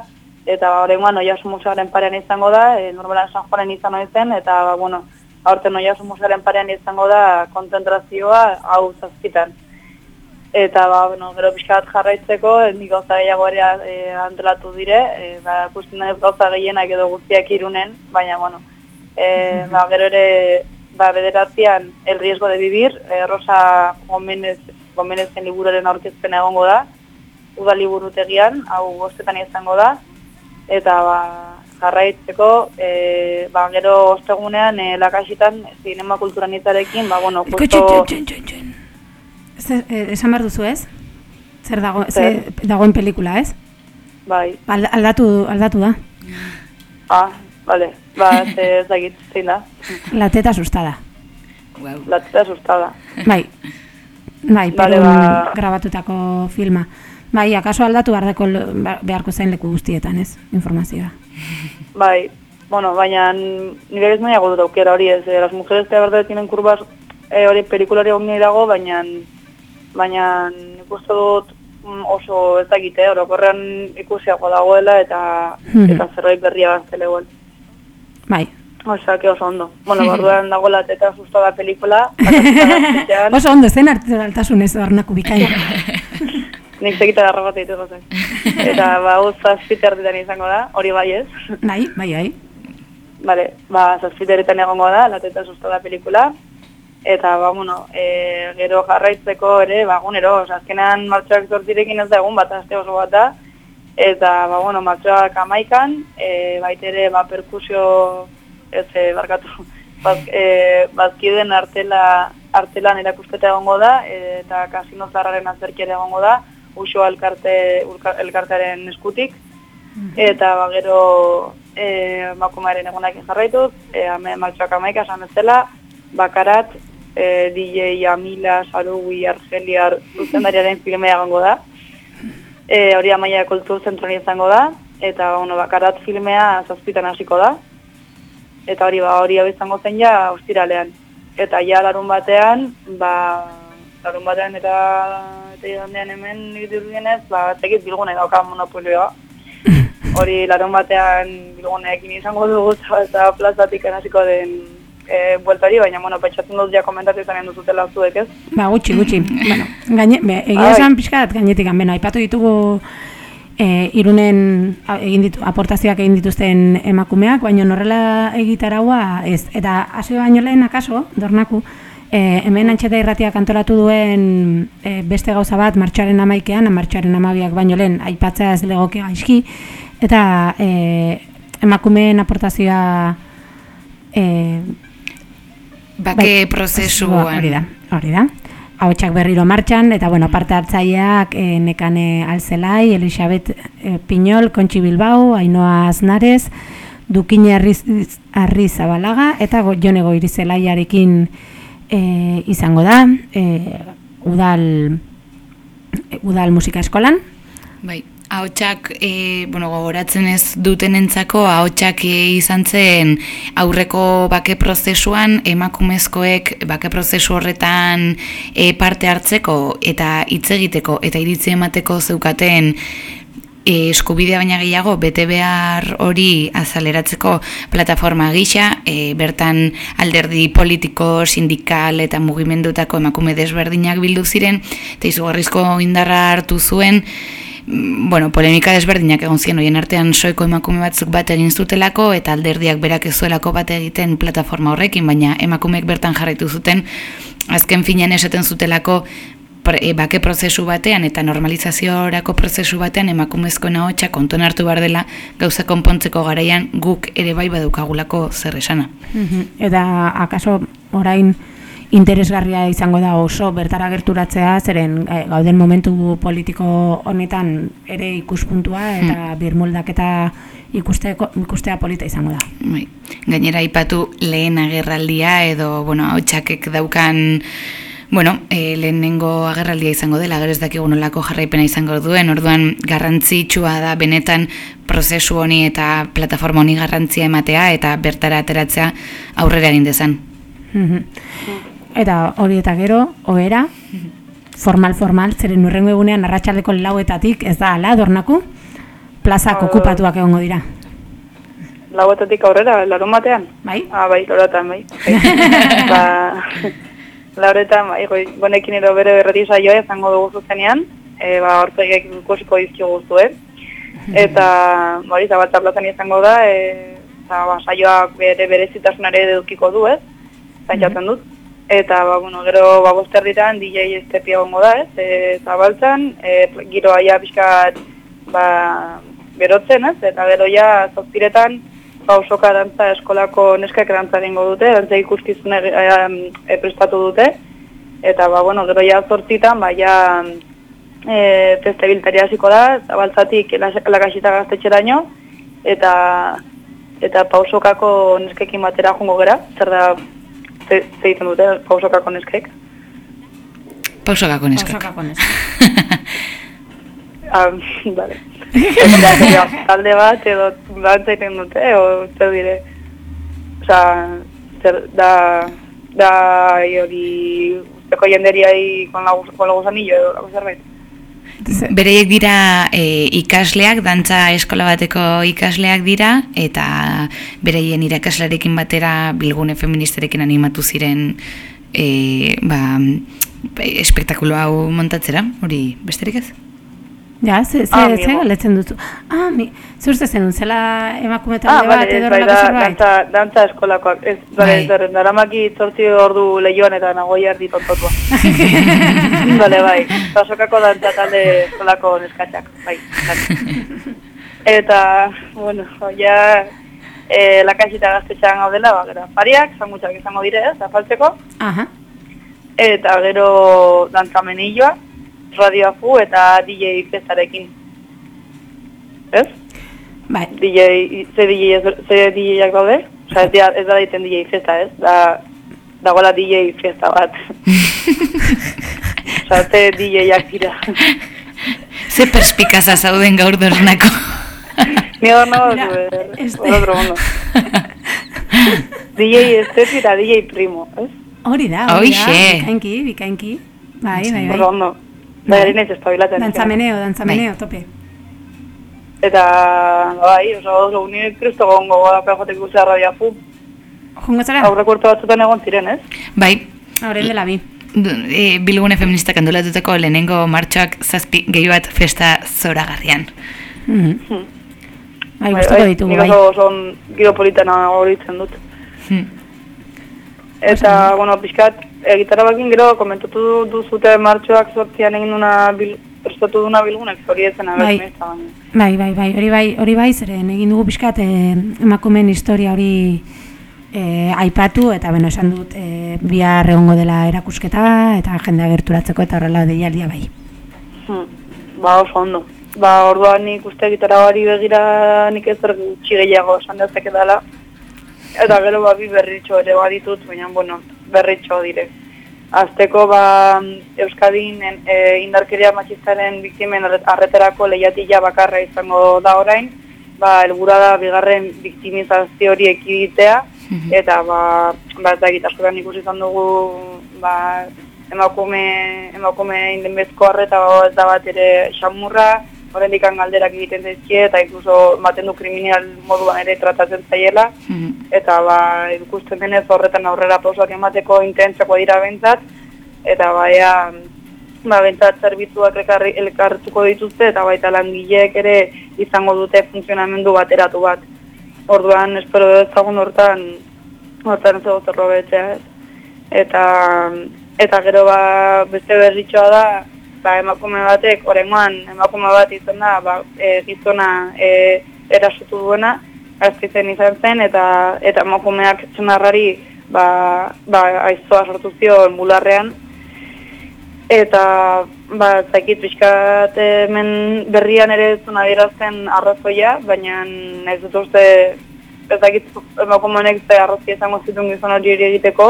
eta ba, horrengoan oiasun museoaren parean izango da, e, normalan San Juanen izan hori zen, eta ba, bueno, aurten oiasun museoaren parean izango da kontzentrazioa hau zazkitan. Eta ba, bueno, gero pixka bat jarraitzeko, eh, nik gauza gehiago ere e, antolatu dire, e, ba, ikusten da gauza gehienak edo guztiak irunen, baina, bueno, e, ba, gero ere, ba, bederatzean, El riesgo de vivir, e, Rosa Gomenez, Gomenezen liburuaren aurkezpena egongo da, uda liburutegian, hau bostetan izango da, eta ba, jarraitzeko, e, ba, gero ostegunean, e, lakasitan, zinema kulturanitzarekin, ba, bueno, justo... Zer, eh, esan behar duzu ez? Zer dago, Zer? ze dagoen pelikula ez? Bai, Alda- Aldatu, aldatu da. ah, vale, ba, ez dakit, zein da, La teta asustada. Wow. latzeta asustada. Bai, bai, Vale, ba- grabatutako filma. Bai, akaso aldatu beharko, beharko zain leku guztietan ez, informazioa. Bai, bueno, baina nire ez nahiago dut aukera hori ez, eh, las mujeres que verdad tienen curvas eh, hori pelikulari ongi dago, baina baina nik uste dut mm, oso ez dakite, orokorrean ikusiago dagoela eta Mhm. eta zerbait berria baztele igual. Bai. Osea, que oso ondo. Bueno, barruan dago la teta asustada pelikula, akatzetan Oso ondo zen artasunez ornaku bikain. nik zekita garra bat egiteko zen. Eta ba, hau zazpite erditan izango da, hori bai ez. bai, bai, bai. Vale, ba, zazpiteretan egongo da, la teta asustada pelikula. Eta, ba, bueno, e, gero jarraitzeko ere, ba, gunero, azkenean martxoak zortzirekin ez da egun bat, aste oso bat da. Eta, ba, bueno, martxoak amaikan, e, baitere, ba, perkusio, ez, e, barkatu, baz, e, bazkiden artela, artelan erakusketa egongo da, e, eta kasino zarraren azerkiera egongo da, uso elkarte, ulka- elkartearen eskutik. Eta ba, gero e, makumearen egunak jarraituz, e, ame, martxoak amaika esan bezala, bakarat, e, DJ Amila, Sarugui, Argeliar, zuzendariaren filmea egongo da. E, hori amaia kultur zentroan izango da, eta bueno, bakarat filmea zazpitan hasiko da. Eta hori ba, hori hau izango zen ja ostiralean. Eta ja larun batean, ba, larun batean eta eta igandean hemen irudienez, ba, tekit bilgune dauka monopolioa. Hori larun batean bilguneekin izango dugu eta plazatik hasiko den e, bueltari, baina, bueno, pentsatzen dut ja komentatu izanen duzutela zuek ez. Ba, gutxi, gutxi. bueno, gaine, be, egia esan pixkat, gainetik, beno, aipatu ditugu e, irunen a- egin ditu, aportazioak egin dituzten emakumeak, baina horrela egitaraua ez. Eta hasi baino lehen akaso, dornaku, e, hemen antxeta irratiak antolatu duen e, beste gauza bat martxoaren amaikean, martxoaren amabiak baino lehen aipatzea ez legoke gaizki, eta e, emakumeen aportazioa e, Bake prozesuan. Hori da, hori da. Ahotsak berriro martxan, eta bueno, parte hartzaileak e, Nekane Alzelai, Elisabet e, Piñol, Kontxi Bilbao, Ainoa Aznarez, Dukine Arriz Zabalaga, eta go, Jone Goirizelaiarekin e, izango da, e, udal, udal musika eskolan. Bai, ahotsak, e, bueno, gogoratzen ez dutenentzako ahotsak e, izan zen aurreko bake prozesuan emakumezkoek bake prozesu horretan e, parte hartzeko eta hitz egiteko eta iritzi emateko zeukaten e, eskubidea baina gehiago bete behar hori azaleratzeko plataforma gisa, e, bertan alderdi politiko, sindikal eta mugimendutako emakume desberdinak bildu ziren, eta izugarrizko indarra hartu zuen, bueno, polemika desberdinak egon ziren horien artean soiko emakume batzuk bat egin zutelako eta alderdiak berak ez zuelako bat egiten plataforma horrekin, baina emakumeek bertan jarraitu zuten azken finean esaten zutelako pre- e, bake prozesu batean eta normalizaziorako prozesu batean emakumezkoen ahotsa konton hartu behar dela gauza konpontzeko garaian guk ere bai badukagulako zer esana. Mhm. Eta akaso orain interesgarria izango da oso bertara gerturatzea, zeren eh, gauden momentu politiko honetan ere ikuspuntua eta birmoldaketa ikusteko, ikustea polita izango da. Bai. Gainera aipatu lehen agerraldia edo bueno, hautsak daukan Bueno, e, lehenengo agerraldia izango dela, gero ez dakigu nolako jarraipena izango duen, orduan garrantzitsua da benetan prozesu honi eta plataforma honi garrantzia ematea eta bertara ateratzea aurrera egin dezan. Mhm. Eta hori eta gero, ohera, formal-formal, zeren urrengo egunean arratsaldeko lauetatik, ez da ala, dornaku, plazak Ah. okupatuak egongo dira. Lauetatik aurrera, larun batean? Bai. Ah, bai, lauretan, bai. ba, lauretan, bai, goi, gonekin edo bere berreti saioa izango dugu zuzenean, e, ba, hortzegek ikusiko dizkigu zuen. Eta, hori, zabaltza plazan izango da, e, eta, ba, saioak bere berezitasunare edukiko du, ez? Zaintzatzen dut. Eta, ba, bueno, gero, ba, bosterritan DJ Estepi egongo da, ez? E, zabaltzan, e, giroa ja pixkat, ba, berotzen, ez? Eta gero ja, zozpiretan, pausoka dantza eskolako neskak dantza egingo dute, dantza ikuskizune e, e, prestatu dute. Eta, ba, bueno, gero ja zortzitan, ba, ja, e, feste biltari hasiko da, zabaltzatik lakasita gaztetxeraino, eta eta pausokako neskekin batera jongo gera, zer da, ze, ze egiten dute pausokako neskek. Pausokako neskak. Pausokako neskak. Ah, vale. Eta, talde bat edo dantza egiten dute, o zer dire. Osa, zer, da, da, hori, usteko jenderiai kon la, con la gusanillo edo, zerbait. Bereiek dira e, ikasleak, dantza eskola bateko ikasleak dira, eta bereien irakaslarekin batera bilgune feministarekin animatu ziren e, ba, espektakulo hau montatzera, hori besterik ez? Ja, ze, ze, Ah, ze galetzen duzu. Ah, mi, ze uste zenun, zela emakume Ah, talde bat bale, edo bai, horrelako zerbait? dantza, dantza eskolakoak. Ez, bale, Bai. ez, daramaki zortzi ordu lehioan eta nago jardi tontotua. bale, bai, pasokako dantza talde eskolako neskatxak, bai. Eta, bueno, ja, e, lakasita gaztetxean gaudela, ba, gero, pariak, zangutxak izango dire, ez, afaltzeko, Aha. eta gero dantza menilloa, radioafu eta DJ festarekin. Ez? Bai. DJ, ze DJ, ze DJak daude? Osa, ez, dira- ez da daiten DJ festa, ez? Da dagoela DJ fiesta bat. Osa, ze DJ-ak dira. Ze perspikaza zauden gaur dornako. Ni hor nago, eh, otro mundo. DJ Estesi eta DJ Primo, ez? Hori da, hori da, bikainki, bikainki. Bai, bai, bai. Oso ondo. Bai, naiz espabilatzen. Dantzameneo, dantzameneo, tope. Eta, bai, oso, oso, unik kristo gongo gara jotek guzea radia fu. Jungo zara? Aurreko urte batzutan egon ziren, ez? Bai, Horren dela bi. e, bilgune feministak andolatutako lehenengo martxoak zazpi gehi bat festa zoragarrian. Mhm. Bai, gustoko ditugu, nik bai. oso, oso on giro politana horitzen dut. Hmm. Eta, bueno, pixkat, e, gitarra bakin gero komentatu duzute martxoak sortzian egin duna bil, prestatu duna bilgunek, hori ezen Bai. Bai, bai, bai, hori bai, hori bai, zeren egin dugu pixkat eh, emakumeen historia hori eh, aipatu eta beno esan dut eh, bihar egongo dela erakusketa eta jendea gerturatzeko eta horrela deialdia bai. Hmm. Ba, oso ondo. Ba, orduan nik uste gitarra hori begira nik ez zer gutxi gehiago esan dezake dela. Eta gero ba, bi berritxo ere baditut, baina, bueno, berritxo dire. Azteko, ba, Euskadin en, e, indarkeria matxistaren biktimen arret- arreterako lehiatila bakarra izango da orain, ba, helburua da bigarren biktimizazio hori ekiditea, eta ba, ba ez dakit askotan ikusi izan dugu ba, emakume, emakume indenbezko arreta ba, ez da bat ere xamurra, horrendik galderak egiten zaizkie, eta inkluso ematen du kriminal moduan ere tratatzen zaiela, eta ba, ikusten denez horretan aurrera pausoak emateko intentzako dira bentsat, eta ba, ea, ba, bentsat zerbitzuak elkartuko dituzte, eta baita langileek ere izango dute funtzionamendu bateratu bat. Orduan, espero ezagun hortan, hortan errobetzea, ez? Eta, eta gero ba, beste berritxoa da, ba, emakume batek, orengoan emakume bat izan da, ba, e, gizona e, erasutu duena, azkizen izan zen, eta eta emakumeak txunarrari ba, ba, aizoa sortu zion bularrean, eta ba, zaikit pixkat hemen berrian ere ez zuen adierazten arrazoia, baina ez dut uste ez dakit emakume honek ze arrazia izango zituen gizon hori egiteko,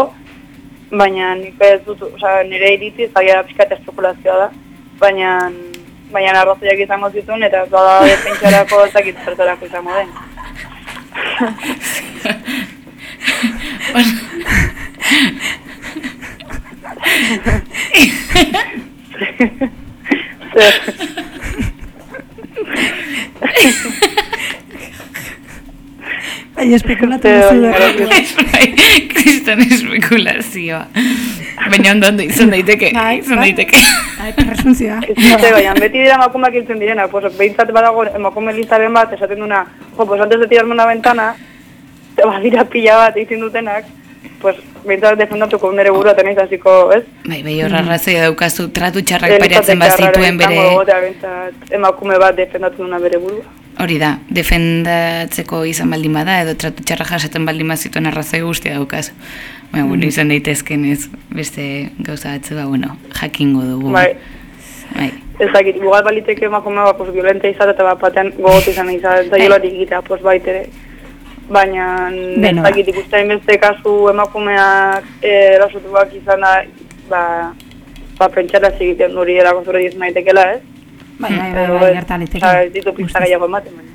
baina nik ez dut, osea, nire iritzi zaila pixkat espekulazioa da, baina baina arrazoiak izango zituen eta ez bada defentsarako ez dakit zertarako izango den. Bai, espekulatu duzu. Bai, kriston espekulazioa. Baina ondo ondo izan daiteke, izan daiteke. Bai, presuntzioa. Ez baina beti dira emakumeak hiltzen direna, pues, behintzat badago emakume listaren bat, esaten duna, jo, pues antes de tirarme una ventana, te badira pila bat egiten dutenak, pues behintzat defendatuko nire burua tenaiz hasiko, ez? Bai, bai, horra arrazoia daukazu, tratu txarrak pairatzen bazituen bere... behintzat emakume bat defendatu duna bere burua. Hori da, defendatzeko izan baldin bada, edo tratu txarra jasaten baldin bazituen arrazoi guztia daukaz. Baina, bueno, Mhm. izan daitezken ez, beste gauza batzu, ba, bueno, jakingo dugu. Bai. Bai. Ez dakit, igual baliteke emakume bat, pues, violenta izate eta bat batean gogotu izan izan, eta jolarik egitea, pues, baitere. Baina, ez ba. dakit, ikusten beste kasu emakumeak eh, erasutuak izan da, ba, ba, pentsara egiten nuri erakonzure dizun naitekela, ez? Bai, bai, bai, bai, ez, gerta liteke. osea, Ez ditu pizta gehiago ematen, baina.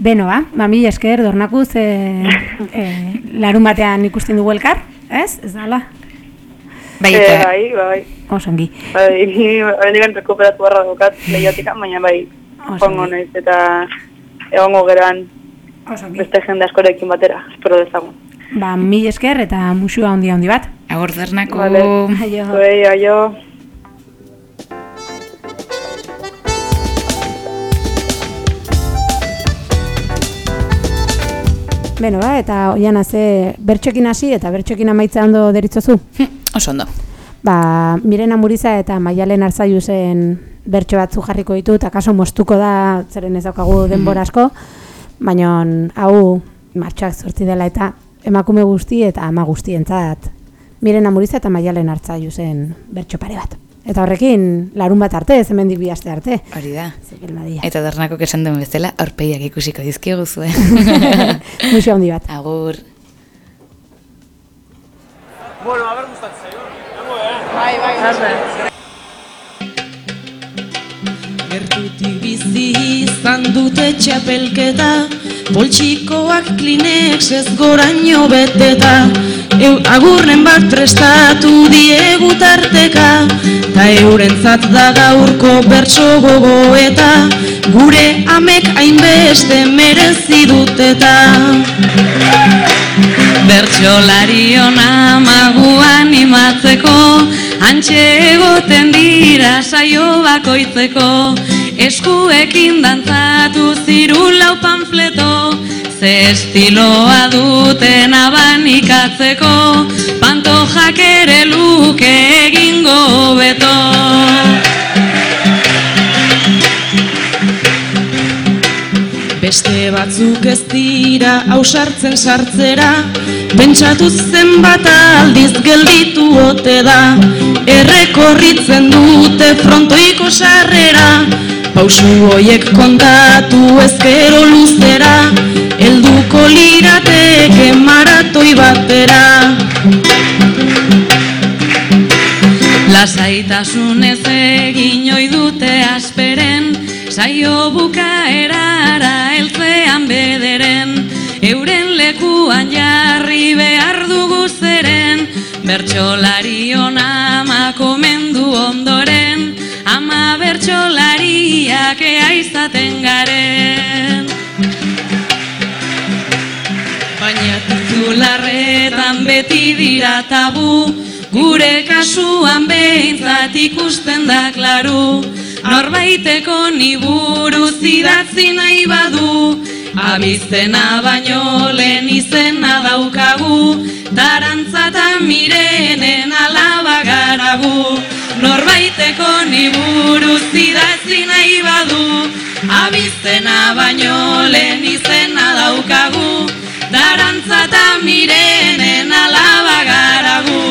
Beno, ba, ba, mila esker, dornakuz, e, e, larun batean ikusten dugu elkar, ez? Ez dala? Bai, eta... bai, bai. Osongi. Bai, ni horrendikan rekuperatu barra daukat lehiatika, baina bai, ondo. naiz eta egongo geran Osongi. beste jende askorekin batera, espero dezagun. Ba, mila esker eta musua handi handi bat. Agor zernako... Vale. Aio. Zuei, aio. Beno, ba, eta oian ze bertxokin hasi eta bertxokin amaitza ondo deritzozu? Oso ondo. Ba, Mirena Muriza eta Maialen Arzaiusen bertso batzu jarriko ditu, eta kaso mostuko da, zeren ez daukagu denbora asko, baina hau martxoak zortzi dela eta emakume guzti eta ama guztientzat Mirena Muriza eta Maialen Arzaiusen bertso pare bat. Eta horrekin, larun bat arte, ez hemendik bi aste arte. Hori da. Eta darnako esan duen bezala, aurpegiak ikusiko dizkigu zuen. Museo handi bat. Agur. Bueno, a ber gustatzen zaio. Bai, bai. Gertutik bizi izan dute txapelketa Poltsikoak klinex ez goraino beteta. Eu, agurren bat prestatu diegu tarteka Ta eurentzat da gaurko bertso gogoeta. Gure amek hainbeste merezi duteta. Bertxolari ona maguan imatzeko Antxe egoten dira saio bakoitzeko Eskuekin dantzatu zirulau panfleto. Ze estiloa duten abanikatzeko Pantojak ere luke egingo beto Beste batzuk ez dira ausartzen sartzera Pentsatu zenbat aldiz gelditu ote da. Errekorritzen dute frontoiko sarrera Pausu hoiek kontatu ezkero luzera Helduko lirateke maratoi batera. Lasaitasunez egin ohi dute asperen Saio bederen Euren lekuan jarri behar dugu zeren. Bertxolari ona makomendu ondoren. Ama bertxolariak ea izaten garen. Baina titularretan beti dira tabu. Gure kasuan behintzat ikusten da klaru. Norbaiteko ni buruz idatzi nahi badu Abizena baino lehen izena daukagu Tarantza eta mirenen alaba garagu. Norbaiteko ni buruz idatzi nahi badu Abizena baino lehen izena daukagu Darantza eta mirenen alaba garagu.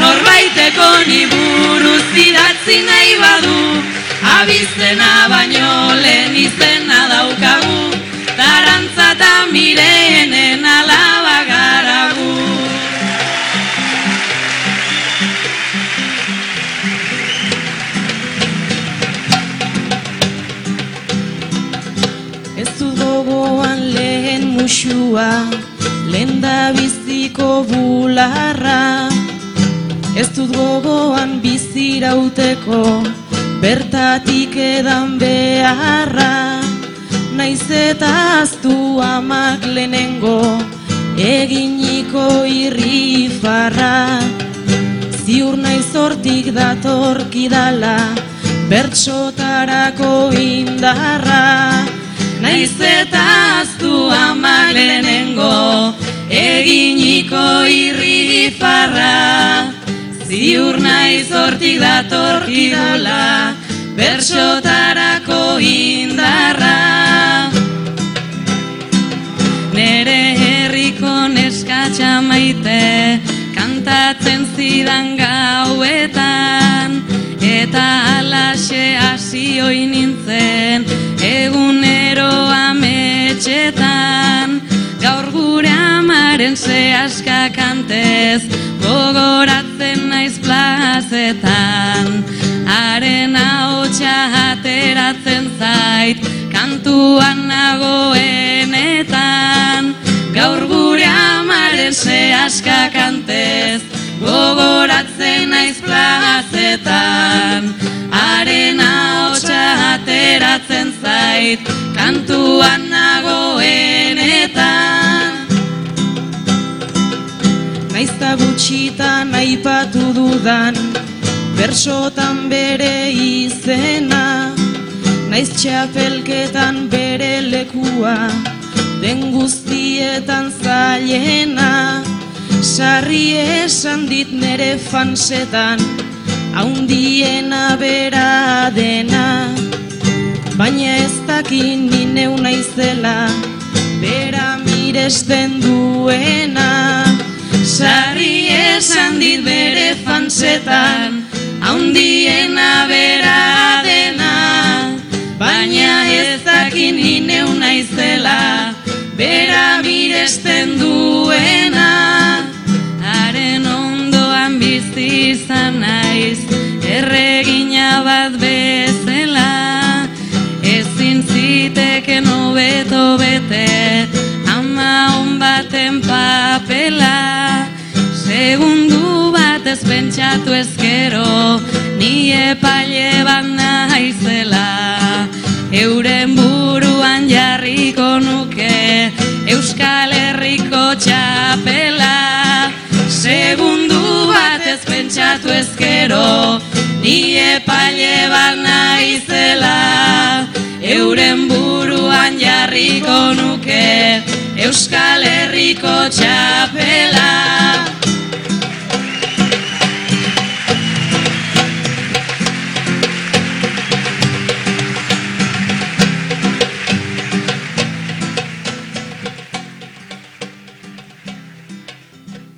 Norbaiteko ni buruz idatzi nahi badu Abizena baino lehen izena daukagu lehen musua, lehen da biziko bularra. Ez dut gogoan bizirauteko, bertatik edan beharra. Naiz eta aztu amak lehenengo, eginiko irrifarra. Ziur naiz hortik datorkidala, bertsotarako indarra. Naiz eta aztu amak lehenengo Eginiko irrifarra Ziur naiz hortik datorkidala Bersotarako indarra. Nere herriko neskatxa maite Kantatzen zidan gauetan. Eta alaxe hasi nintzen Egunero ametxetan Gaur gure amaren sehaska kantez Gogoratzen naiz plazetan. Haren ahotsa ateratzen zait Kantuan nagoenetan. Gaur gure amaren sehaska kantez Gogoratzen naiz plazetan. Haren ateratzen zait Kantuan nagoenetan. Naizta gutxitan aipatu dudan Bersotan bere izena. Naiz txapelketan bere lekua Den guztietan zailena. Sarri esan dit nere fansetan Haundiena bera dena Baina ez dakin ni neu naizela Bera miresten duena. Sarri esan dit bere fansetan Haundiena bera dena. Baina ez dakin ineu naizela Bera miresten duena. Haren ondo bizi izan naiz erregina bete ama hon baten papela. Segundu bat ez pentsatu ezkero ni epaile bat naizela. Euren buruan jarriko nuke Euskal Herriko txapela. Segundu bat ez pentsatu ezkero Ni epaile bat naizela Euren buruan jarriko nuke Euskal Herriko txapela